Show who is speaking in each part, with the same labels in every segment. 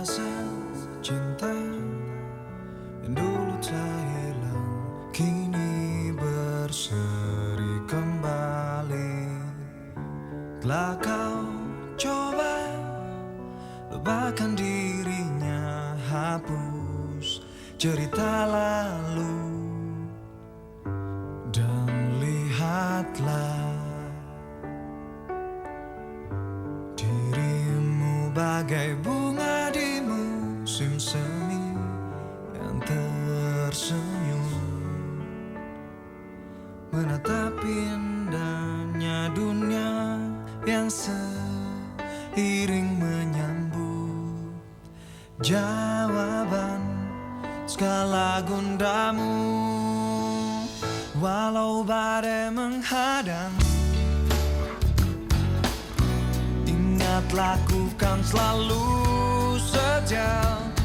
Speaker 1: Rasa cinta yang dulu telah hilang Kini berseri kembali. Telah kau coba lupakan dirinya Hapus cerita lalu Dan lihatlah Dirimu bagai bunga musim semi Yang tersenyum. Menatap indahnya dunia Yang seiring menyambut Jawaban segala gundamu. Walau badai menghadang Ingat lakukan selalu setia Menjagamu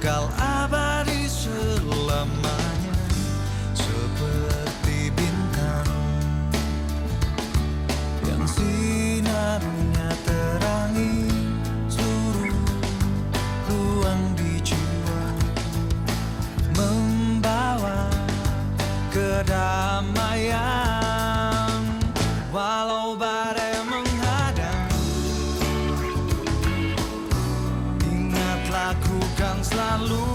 Speaker 1: kekal abadi selamanya Seperti bintang Yang sinarnya terangi Seluruh ruang di jiwa Membawa kedamaian selalu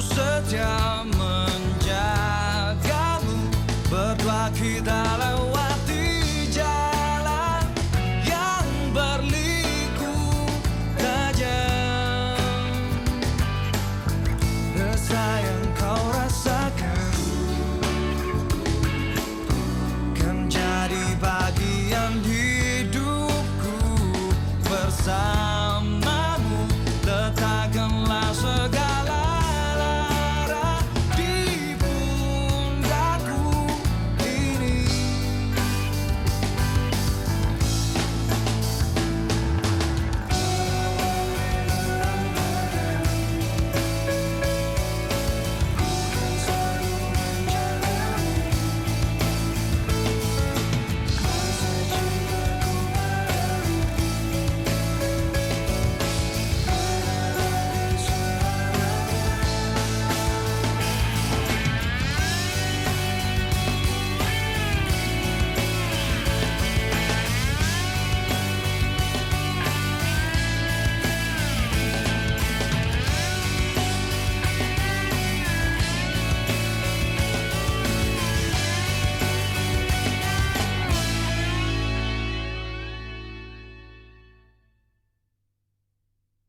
Speaker 1: setia